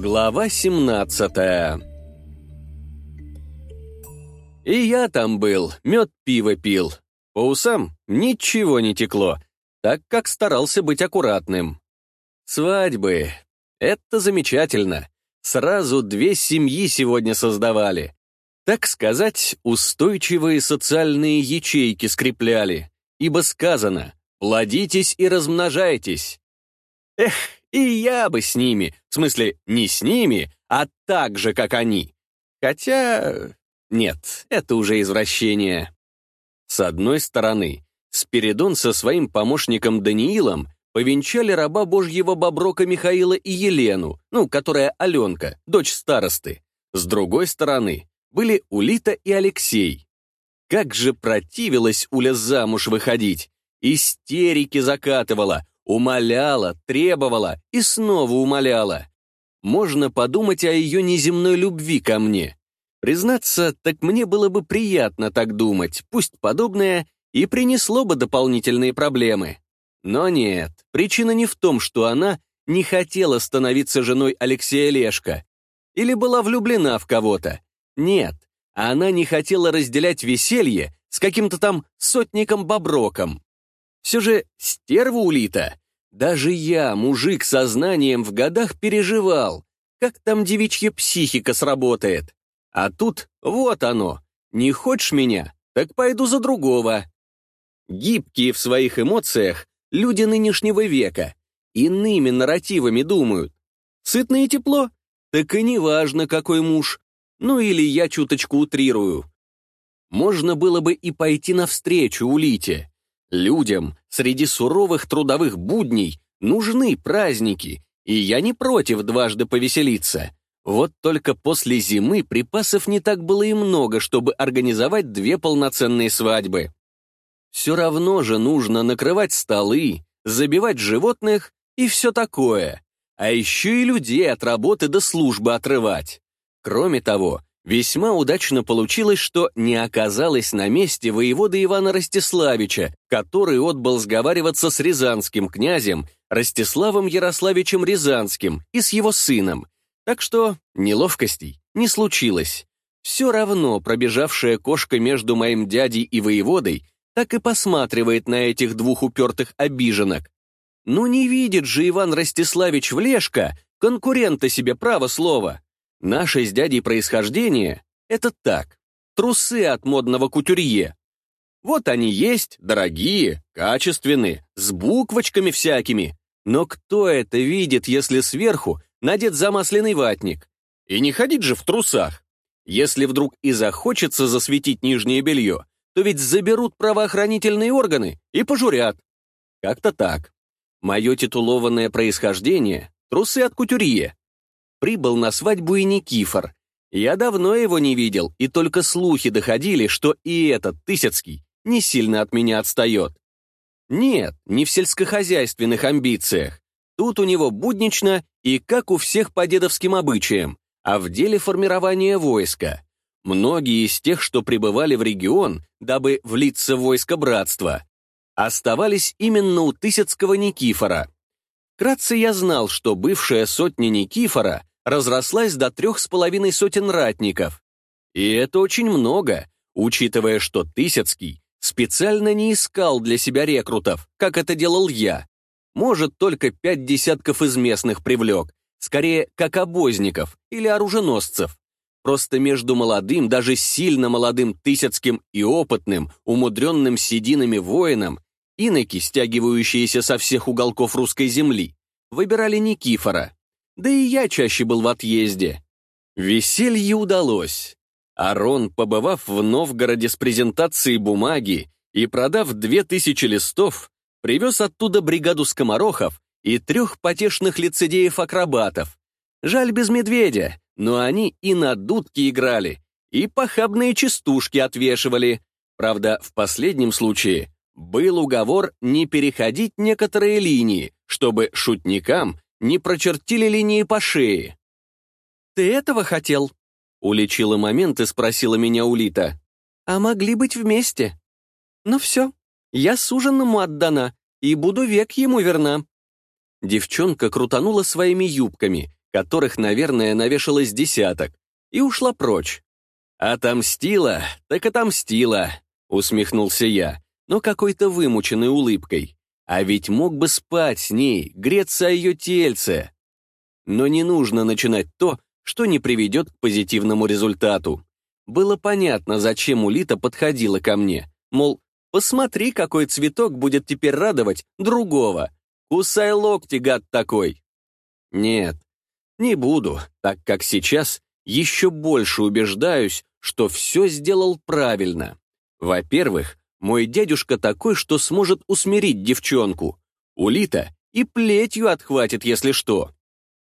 Глава 17 И я там был, мед пиво пил. По усам ничего не текло, так как старался быть аккуратным. Свадьбы — это замечательно. Сразу две семьи сегодня создавали. Так сказать, устойчивые социальные ячейки скрепляли, ибо сказано «плодитесь и размножайтесь». Эх, и я бы с ними, в смысле, не с ними, а так же, как они. Хотя... Нет, это уже извращение. С одной стороны, Спиридон со своим помощником Даниилом повенчали раба божьего Боброка Михаила и Елену, ну, которая Аленка, дочь старосты. С другой стороны, были Улита и Алексей. Как же противилась Уля замуж выходить. Истерики закатывала, Умоляла, требовала и снова умоляла. Можно подумать о ее неземной любви ко мне. Признаться, так мне было бы приятно так думать, пусть подобное и принесло бы дополнительные проблемы. Но нет, причина не в том, что она не хотела становиться женой Алексея Лешка или была влюблена в кого-то. Нет, она не хотела разделять веселье с каким-то там сотником-боброком. Все же стерва улита. Даже я, мужик со знанием в годах, переживал, как там девичья психика сработает. А тут вот оно. Не хочешь меня, так пойду за другого. Гибкие в своих эмоциях люди нынешнего века. Иными нарративами думают. Сытно и тепло? Так и не важно, какой муж. Ну или я чуточку утрирую. Можно было бы и пойти навстречу Улите. Людям среди суровых трудовых будней нужны праздники, и я не против дважды повеселиться. Вот только после зимы припасов не так было и много, чтобы организовать две полноценные свадьбы. Все равно же нужно накрывать столы, забивать животных и все такое. А еще и людей от работы до службы отрывать. Кроме того, Весьма удачно получилось, что не оказалось на месте воевода Ивана Ростиславича, который отбыл сговариваться с рязанским князем Ростиславом Ярославичем Рязанским и с его сыном, так что неловкостей не случилось. Все равно пробежавшая кошка между моим дядей и воеводой так и посматривает на этих двух упертых обиженок. Ну не видит же Иван Ростиславич Влешко конкурента себе право слова. Наше с дядей происхождение — это так, трусы от модного кутюрье. Вот они есть, дорогие, качественные, с буквочками всякими. Но кто это видит, если сверху надет замасленный ватник? И не ходить же в трусах. Если вдруг и захочется засветить нижнее белье, то ведь заберут правоохранительные органы и пожурят. Как-то так. Мое титулованное происхождение — трусы от кутюрье, прибыл на свадьбу и Никифор. Я давно его не видел, и только слухи доходили, что и этот Тысяцкий не сильно от меня отстает. Нет, не в сельскохозяйственных амбициях. Тут у него буднично и как у всех по дедовским обычаям, а в деле формирования войска. Многие из тех, что прибывали в регион, дабы влиться в войско братства, оставались именно у Тысяцкого Никифора. Кратце я знал, что бывшая сотня Никифора разрослась до трех с половиной сотен ратников. И это очень много, учитывая, что Тысяцкий специально не искал для себя рекрутов, как это делал я. Может, только пять десятков из местных привлек, скорее, как обозников или оруженосцев. Просто между молодым, даже сильно молодым Тысяцким и опытным, умудренным сединами воином, иноки, стягивающиеся со всех уголков русской земли, выбирали Никифора. Да и я чаще был в отъезде. Веселье удалось. Арон, побывав в Новгороде с презентацией бумаги и продав две тысячи листов, привез оттуда бригаду скоморохов и трех потешных лицедеев-акробатов. Жаль без медведя, но они и на дудки играли, и похабные частушки отвешивали. Правда, в последнем случае был уговор не переходить некоторые линии, чтобы шутникам не прочертили линии по шее. «Ты этого хотел?» Уличила момент и спросила меня Улита. «А могли быть вместе?» «Ну все, я суженному отдана и буду век ему верна». Девчонка крутанула своими юбками, которых, наверное, навешалось десяток, и ушла прочь. «Отомстила, так отомстила», — усмехнулся я, но какой-то вымученной улыбкой. А ведь мог бы спать с ней, греться о ее тельце. Но не нужно начинать то, что не приведет к позитивному результату. Было понятно, зачем Улита подходила ко мне. Мол, посмотри, какой цветок будет теперь радовать другого. Кусай локти, гад такой. Нет, не буду, так как сейчас еще больше убеждаюсь, что все сделал правильно. Во-первых, мой дядюшка такой, что сможет усмирить девчонку. Улита и плетью отхватит, если что.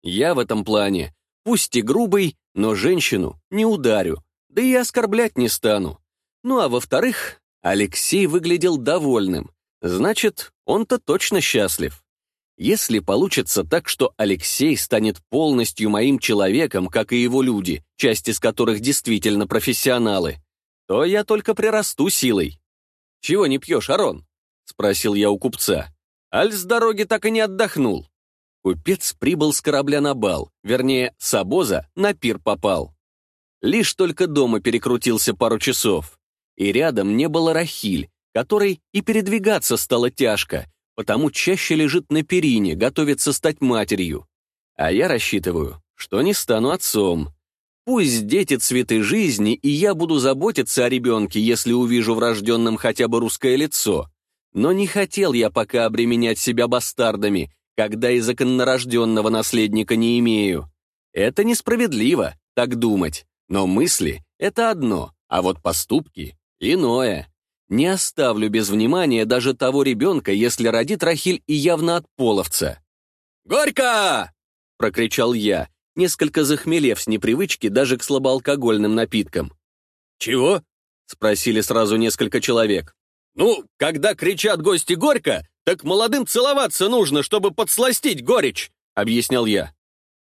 Я в этом плане, пусть и грубый, но женщину не ударю, да и оскорблять не стану. Ну а во-вторых, Алексей выглядел довольным. Значит, он-то точно счастлив. Если получится так, что Алексей станет полностью моим человеком, как и его люди, часть из которых действительно профессионалы, то я только прирасту силой. «Чего не пьешь, Арон?» — спросил я у купца. «Аль с дороги так и не отдохнул». Купец прибыл с корабля на бал, вернее, с обоза на пир попал. Лишь только дома перекрутился пару часов. И рядом не было Рахиль, которой и передвигаться стало тяжко, потому чаще лежит на перине, готовится стать матерью. А я рассчитываю, что не стану отцом. Пусть дети цветы жизни, и я буду заботиться о ребенке, если увижу в рожденном хотя бы русское лицо. Но не хотел я пока обременять себя бастардами, когда и законнорожденного наследника не имею. Это несправедливо, так думать. Но мысли — это одно, а вот поступки — иное. Не оставлю без внимания даже того ребенка, если родит Рахиль и явно от половца. «Горько!» — прокричал я, несколько захмелев с непривычки даже к слабоалкогольным напиткам. «Чего?» — спросили сразу несколько человек. «Ну, когда кричат гости горько, так молодым целоваться нужно, чтобы подсластить горечь», — объяснял я.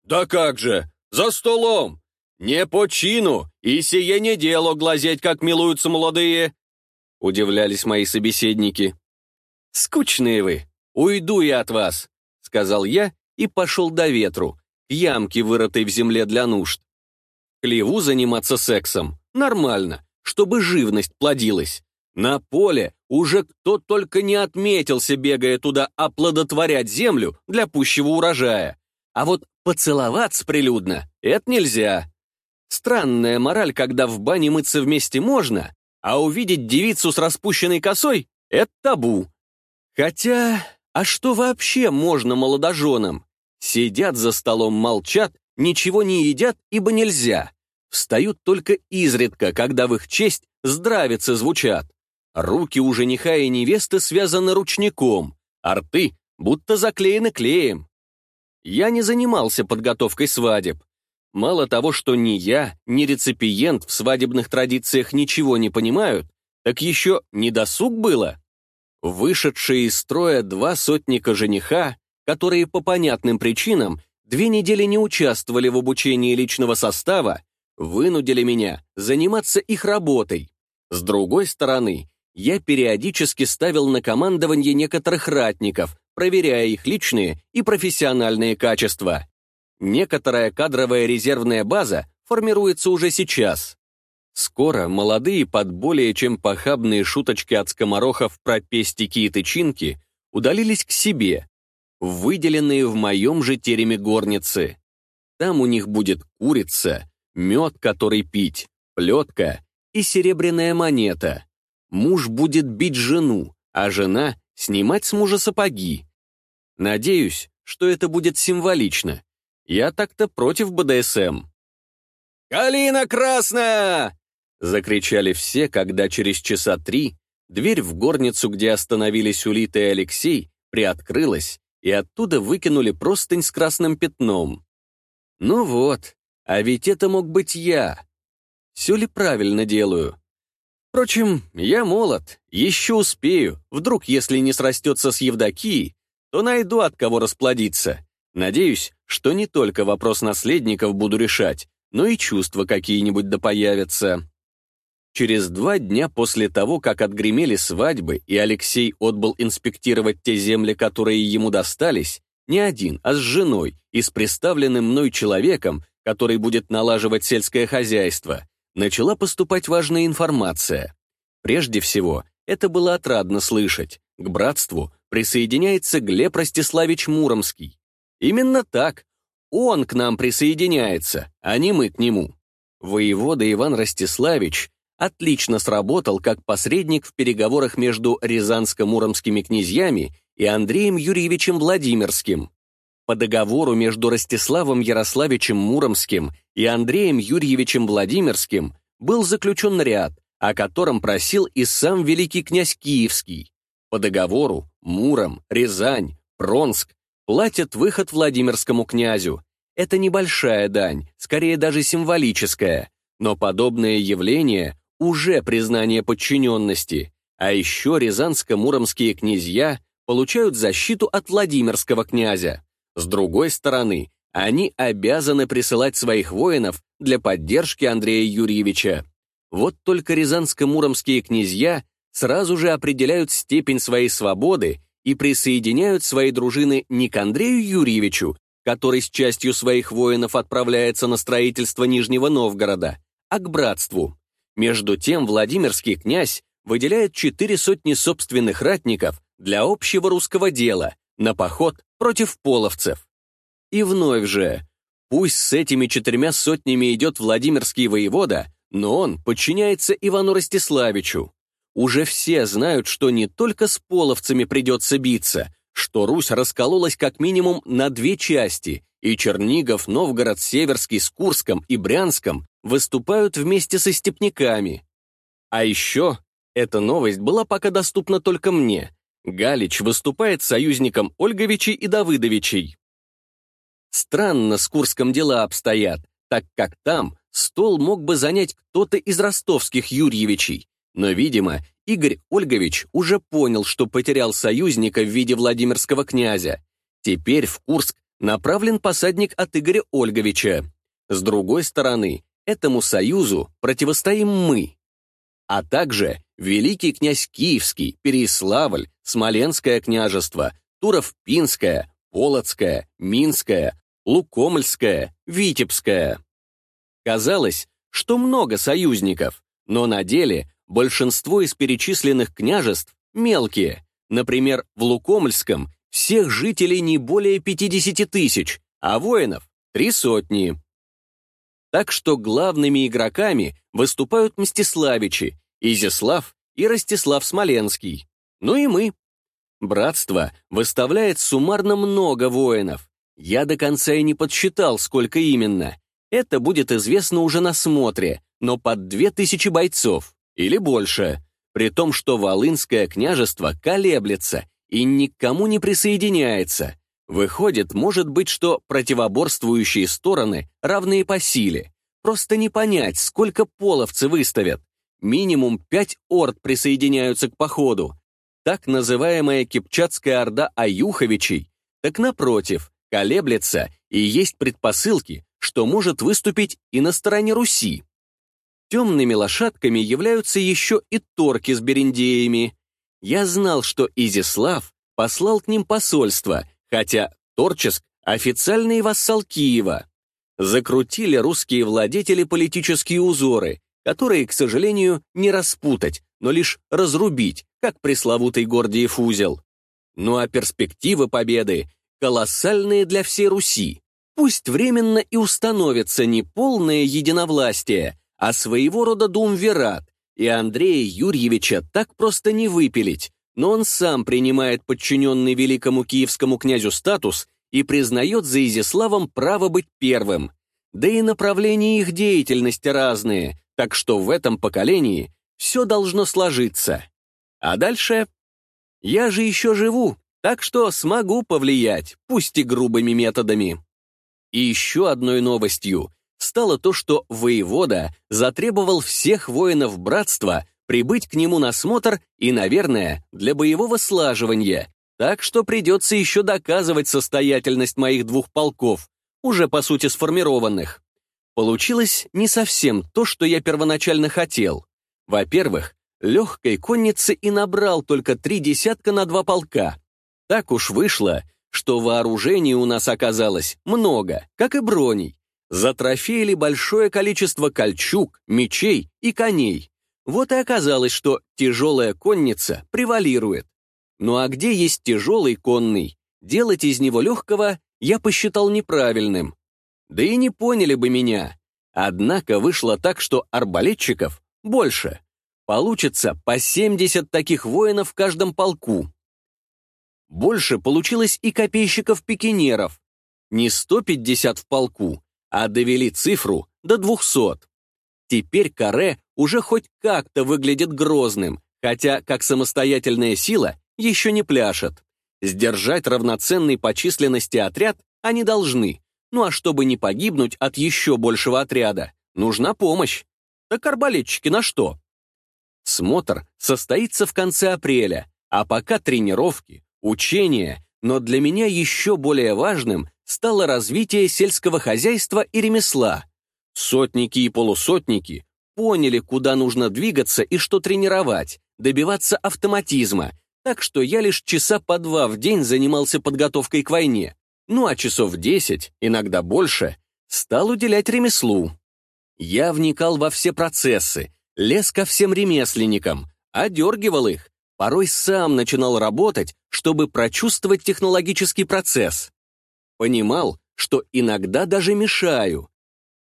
«Да как же, за столом! «Не по чину, и сие не дело глазеть, как милуются молодые!» Удивлялись мои собеседники. «Скучные вы! Уйду я от вас!» Сказал я и пошел до ветру, к ямке, вырытой в земле для нужд. Клеву заниматься сексом нормально, чтобы живность плодилась. На поле уже кто только не отметился, бегая туда оплодотворять землю для пущего урожая. А вот поцеловаться прилюдно — это нельзя. Странная мораль, когда в бане мыться вместе можно, а увидеть девицу с распущенной косой — это табу. Хотя, а что вообще можно молодоженам? Сидят за столом, молчат, ничего не едят, ибо нельзя. Встают только изредка, когда в их честь здравицы звучат. Руки у жениха и невесты связаны ручником, а рты будто заклеены клеем. Я не занимался подготовкой свадеб, Мало того, что ни я, ни реципиент в свадебных традициях ничего не понимают, так еще не досуг было. Вышедшие из строя два сотника жениха, которые по понятным причинам две недели не участвовали в обучении личного состава, вынудили меня заниматься их работой. С другой стороны, я периодически ставил на командование некоторых ратников, проверяя их личные и профессиональные качества. Некоторая кадровая резервная база формируется уже сейчас. Скоро молодые под более чем похабные шуточки от скоморохов про пестики и тычинки удалились к себе, выделенные в моем же тереме горницы. Там у них будет курица, мед, который пить, плетка и серебряная монета. Муж будет бить жену, а жена — снимать с мужа сапоги. Надеюсь, что это будет символично, я так-то против БДСМ. «Калина красная!» — закричали все, когда через часа три дверь в горницу, где остановились Улита и Алексей, приоткрылась, и оттуда выкинули простынь с красным пятном. Ну вот, а ведь это мог быть я. Все ли правильно делаю? Впрочем, я молод, еще успею. Вдруг, если не срастется с Евдокией, то найду от кого расплодиться. Надеюсь, что не только вопрос наследников буду решать, но и чувства какие-нибудь да появятся. Через два дня после того, как отгремели свадьбы, и Алексей отбыл инспектировать те земли, которые ему достались, не один, а с женой и с представленным мной человеком, который будет налаживать сельское хозяйство, начала поступать важная информация. Прежде всего, это было отрадно слышать. К братству присоединяется Глеб Ростиславич Муромский. Именно так. Он к нам присоединяется, а не мы к нему. Воевода Иван Ростиславич отлично сработал как посредник в переговорах между Рязанско-Муромскими князьями и Андреем Юрьевичем Владимирским. По договору между Ростиславом Ярославичем Муромским и Андреем Юрьевичем Владимирским был заключен ряд, о котором просил и сам великий князь Киевский. По договору Муром, Рязань, Пронск платят выход Владимирскому князю. Это небольшая дань, скорее даже символическая, но подобное явление уже признание подчиненности, а еще рязанско-муромские князья получают защиту от Владимирского князя. С другой стороны, они обязаны присылать своих воинов для поддержки Андрея Юрьевича. Вот только рязанско-муромские князья сразу же определяют степень своей свободы и присоединяют свои дружины не к Андрею Юрьевичу, который с частью своих воинов отправляется на строительство Нижнего Новгорода, а к братству. Между тем Владимирский князь выделяет четыре сотни собственных ратников для общего русского дела на поход против половцев. И вновь же, пусть с этими четырьмя сотнями идет Владимирский воевода, но он подчиняется Ивану Ростиславичу. Уже все знают, что не только с половцами придется биться, что Русь раскололась как минимум на две части, и Чернигов, Новгород, Северский с Курском и Брянском выступают вместе со степняками. А еще эта новость была пока доступна только мне. Галич выступает союзником Ольговичей и Давыдовичей. Странно с Курском дела обстоят, так как там стол мог бы занять кто-то из ростовских Юрьевичей, но, видимо, Игорь Ольгович уже понял, что потерял союзника в виде Владимирского князя. Теперь в Курск направлен посадник от Игоря Ольговича. С другой стороны, этому союзу противостоим мы. А также Великий князь Киевский, Переславль, Смоленское княжество, Туров-Пинское, Полоцкое, Минское, Лукомльское, Витебское. Казалось, что много союзников, но на деле большинство из перечисленных княжеств мелкие. Например, в Лукомльском всех жителей не более 50 тысяч, а воинов — три сотни. Так что главными игроками выступают Мстиславичи, Изяслав и Ростислав Смоленский. Ну и мы. Братство выставляет суммарно много воинов. Я до конца и не подсчитал, сколько именно. Это будет известно уже на смотре, но под две тысячи бойцов, или больше, при том, что Волынское княжество колеблется и никому не присоединяется. Выходит, может быть, что противоборствующие стороны равные по силе. Просто не понять, сколько половцы выставят. Минимум пять орд присоединяются к походу. Так называемая Кипчатская орда Аюховичей, так напротив, колеблется и есть предпосылки, что может выступить и на стороне Руси. Темными лошадками являются еще и торки с берендеями. Я знал, что Изислав послал к ним посольство, хотя Торческ — официальный вассал Киева. Закрутили русские владетели политические узоры, которые, к сожалению, не распутать, но лишь разрубить, как пресловутый Гордиев узел. Ну а перспективы победы колоссальные для всей Руси. Пусть временно и установится не полное единовластие, а своего рода думвират, и Андрея Юрьевича так просто не выпилить, но он сам принимает подчиненный великому киевскому князю статус и признает за Изяславом право быть первым. Да и направления их деятельности разные, так что в этом поколении все должно сложиться. А дальше? Я же еще живу, так что смогу повлиять, пусть и грубыми методами. И еще одной новостью стало то, что воевода затребовал всех воинов братства прибыть к нему на смотр и, наверное, для боевого слаживания, так что придется еще доказывать состоятельность моих двух полков, уже по сути сформированных. Получилось не совсем то, что я первоначально хотел. Во-первых, легкой конницы и набрал только три десятка на два полка. Так уж вышло, что вооружений у нас оказалось много, как и броней. Затрофеяли большое количество кольчуг, мечей и коней. Вот и оказалось, что тяжелая конница превалирует. Ну а где есть тяжелый конный, делать из него легкого я посчитал неправильным. Да и не поняли бы меня. Однако вышло так, что арбалетчиков больше. Получится по 70 таких воинов в каждом полку. Больше получилось и копейщиков-пикинеров. Не 150 в полку, а довели цифру до 200. Теперь каре уже хоть как-то выглядит грозным, хотя как самостоятельная сила еще не пляшет. Сдержать равноценный по численности отряд они должны. Ну а чтобы не погибнуть от еще большего отряда, нужна помощь. Так арбалетчики на что? Смотр состоится в конце апреля, а пока тренировки, учения, но для меня еще более важным стало развитие сельского хозяйства и ремесла. Сотники и полусотники поняли, куда нужно двигаться и что тренировать, добиваться автоматизма, так что я лишь часа по два в день занимался подготовкой к войне, ну а часов десять, иногда больше, стал уделять ремеслу. Я вникал во все процессы, лез ко всем ремесленникам, одергивал их, порой сам начинал работать, чтобы прочувствовать технологический процесс. Понимал, что иногда даже мешаю.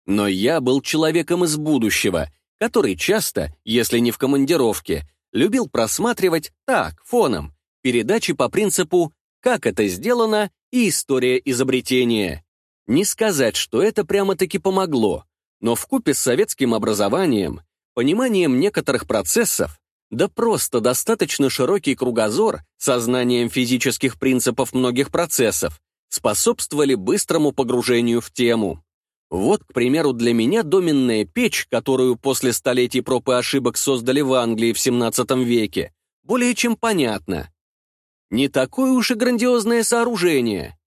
Но я был человеком из будущего, который часто, если не в командировке, любил просматривать так, фоном, передачи по принципу «как это сделано» и «история изобретения». Не сказать, что это прямо-таки помогло, но вкупе с советским образованием, пониманием некоторых процессов, да просто достаточно широкий кругозор со знанием физических принципов многих процессов способствовали быстрому погружению в тему. Вот, к примеру, для меня доменная печь, которую после столетий проб и ошибок создали в Англии в 17 веке, более чем понятно. Не такое уж и грандиозное сооружение.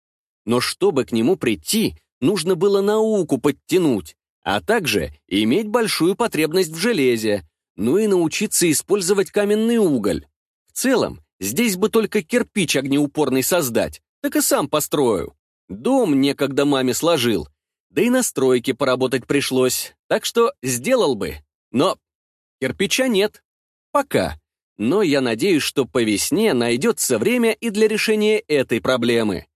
Но чтобы к нему прийти, нужно было науку подтянуть, а также иметь большую потребность в железе, ну и научиться использовать каменный уголь. В целом, здесь бы только кирпич огнеупорный создать, так и сам построю. Дом некогда маме сложил, да и на стройке поработать пришлось, так что сделал бы. Но кирпича нет. Пока. Но я надеюсь, что по весне найдется время и для решения этой проблемы.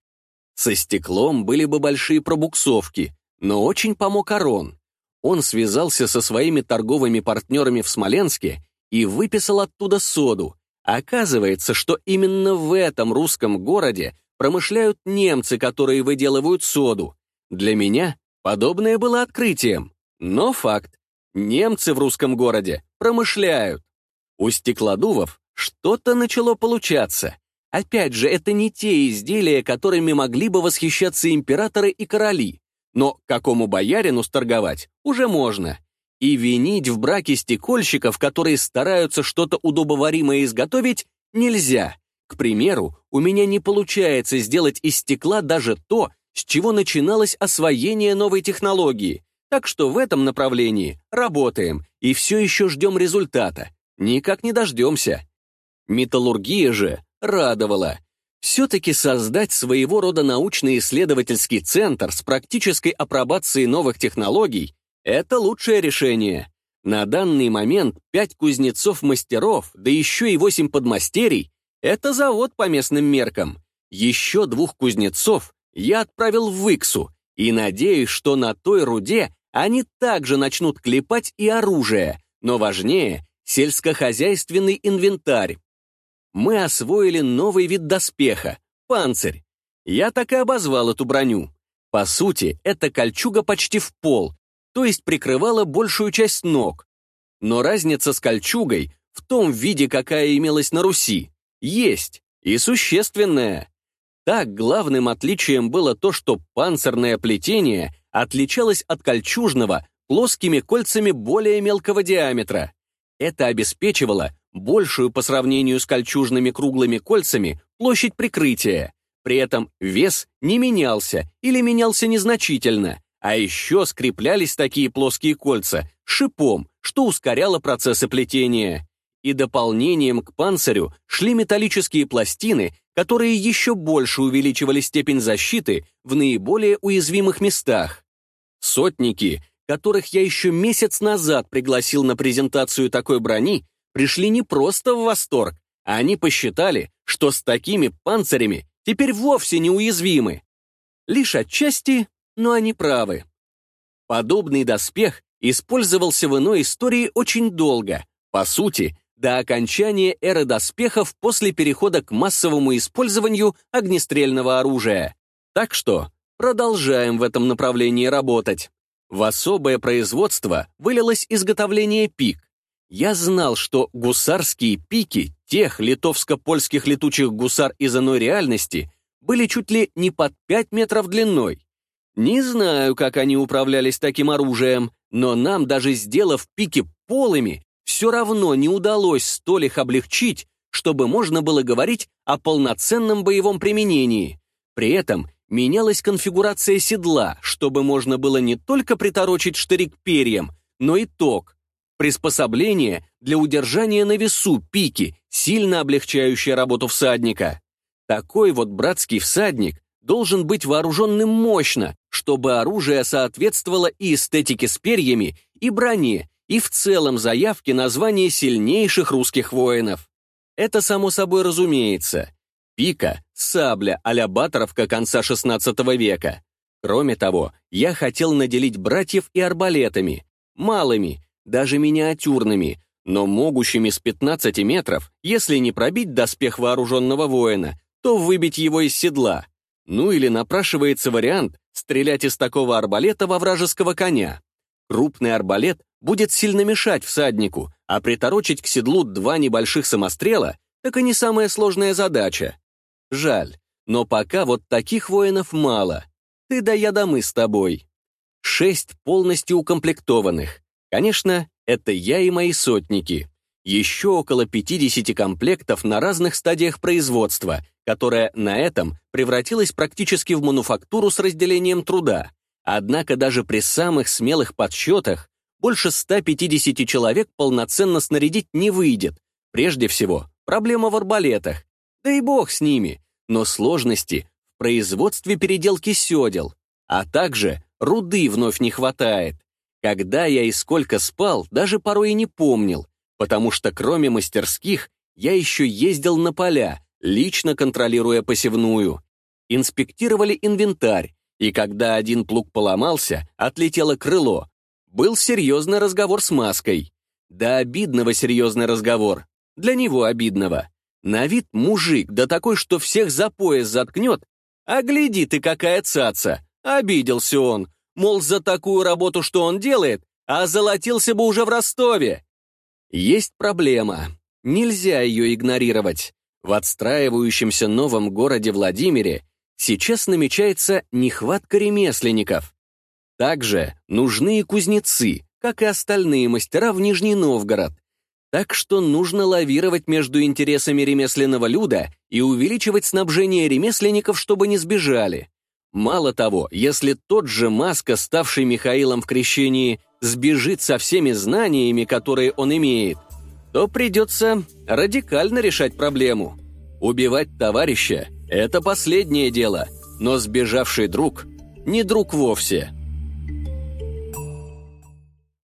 Со стеклом были бы большие пробуксовки, но очень помог Арон. Он связался со своими торговыми партнерами в Смоленске и выписал оттуда соду. Оказывается, что именно в этом русском городе промышляют немцы, которые выделывают соду. Для меня Подобное было открытием, но факт. Немцы в русском городе промышляют. У стеклодувов что-то начало получаться. Опять же, это не те изделия, которыми могли бы восхищаться императоры и короли. Но какому боярину сторговать уже можно. И винить в браке стекольщиков, которые стараются что-то удобоваримое изготовить, нельзя. К примеру, у меня не получается сделать из стекла даже то, с чего начиналось освоение новой технологии, так что в этом направлении работаем и все еще ждем результата. Никак не дождемся. Металлургия же радовала. Все-таки создать своего рода научно-исследовательский центр с практической апробацией новых технологий – это лучшее решение. На данный момент пять кузнецов-мастеров, да еще и восемь подмастерий – это завод по местным меркам. Еще двух кузнецов я отправил в Иксу и надеюсь, что на той руде они также начнут клепать и оружие, но важнее — сельскохозяйственный инвентарь. Мы освоили новый вид доспеха — панцирь. Я так и обозвал эту броню. По сути, эта кольчуга почти в пол, то есть прикрывала большую часть ног. Но разница с кольчугой в том виде, какая имелась на Руси, есть, и существенная. Так, главным отличием было то, что панцирное плетение отличалось от кольчужного плоскими кольцами более мелкого диаметра. Это обеспечивало большую по сравнению с кольчужными круглыми кольцами площадь прикрытия. При этом вес не менялся или менялся незначительно, а еще скреплялись такие плоские кольца шипом, что ускоряло процессы плетения. И дополнением к панцирю шли металлические пластины, которые еще больше увеличивали степень защиты в наиболее уязвимых местах. Сотники, которых я еще месяц назад пригласил на презентацию такой брони, пришли не просто в восторг, а они посчитали, что с такими панцирями теперь вовсе не уязвимы. Лишь отчасти, но они правы. Подобный доспех использовался в иной истории очень долго, по сути, до окончания эры доспехов после перехода к массовому использованию огнестрельного оружия. Так что продолжаем в этом направлении работать. В особое производство вылилось изготовление пик. Я знал, что гусарские пики тех литовско-польских летучих гусар из иной реальности были чуть ли не под 5 метров длиной. Не знаю, как они управлялись таким оружием, но нам, даже сделав пики полыми, все равно не удалось столь их облегчить, чтобы можно было говорить о полноценном боевом применении. При этом менялась конфигурация седла, чтобы можно было не только приторочить штырик перьям, но и ток. Приспособление для удержания на весу пики, сильно облегчающее работу всадника. Такой вот братский всадник должен быть вооруженным мощно, чтобы оружие соответствовало и эстетике с перьями, и броне, и в целом заявке на звание сильнейших русских воинов. Это само собой разумеется. Пика — сабля а-ля конца XVI века. Кроме того, я хотел наделить братьев и арбалетами, малыми, даже миниатюрными, но могущими с 15 метров, если не пробить доспех вооруженного воина, то выбить его из седла. Ну или напрашивается вариант стрелять из такого арбалета во вражеского коня. Крупный арбалет будет сильно мешать всаднику, а приторочить к седлу два небольших самострела — так и не самая сложная задача. Жаль, но пока вот таких воинов мало. Ты да я да мы с тобой. Шесть полностью укомплектованных. Конечно, это я и мои сотники. Еще около 50 комплектов на разных стадиях производства, которая на этом превратилась практически в мануфактуру с разделением труда. Однако даже при самых смелых подсчетах больше 150 человек полноценно снарядить не выйдет. Прежде всего, проблема в арбалетах. Да и бог с ними. Но сложности в производстве переделки седел. А также руды вновь не хватает. Когда я и сколько спал, даже порой и не помнил, потому что кроме мастерских я еще ездил на поля, лично контролируя посевную. Инспектировали инвентарь, и когда один плуг поломался, отлетело крыло, был серьезный разговор с маской. Да обидного серьезный разговор. Для него обидного. На вид мужик, да такой, что всех за пояс заткнет. А гляди ты, какая цаца. Обиделся он. Мол, за такую работу, что он делает, а золотился бы уже в Ростове. Есть проблема. Нельзя ее игнорировать. В отстраивающемся новом городе Владимире сейчас намечается нехватка ремесленников. Также нужны и кузнецы, как и остальные мастера в Нижний Новгород. Так что нужно лавировать между интересами ремесленного люда и увеличивать снабжение ремесленников, чтобы не сбежали. Мало того, если тот же Маска, ставший Михаилом в крещении, сбежит со всеми знаниями, которые он имеет, то придется радикально решать проблему. Убивать товарища – это последнее дело, но сбежавший друг – не друг вовсе –